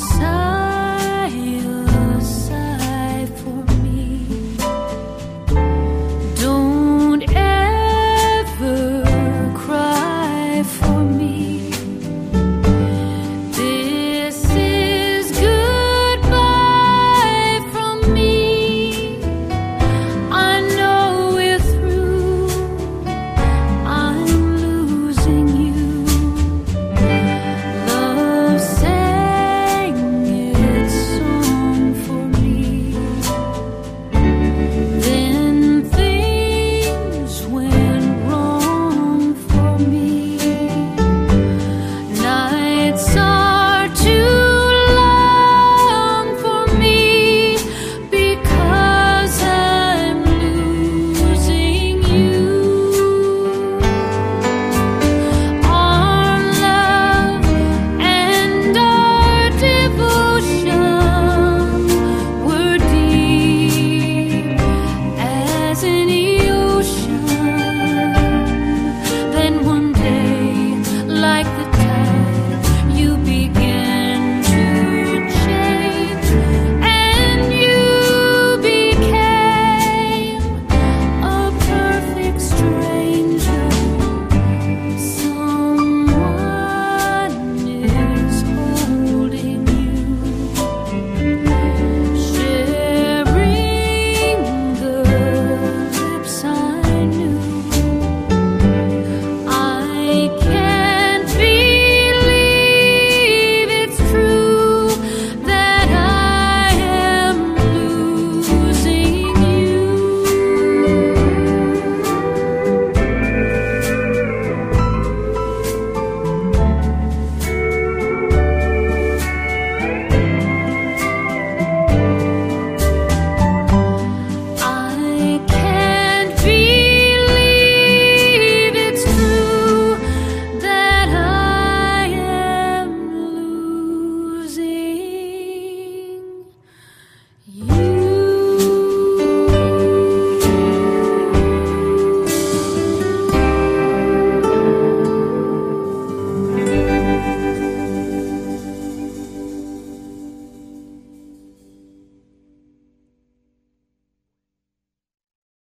So.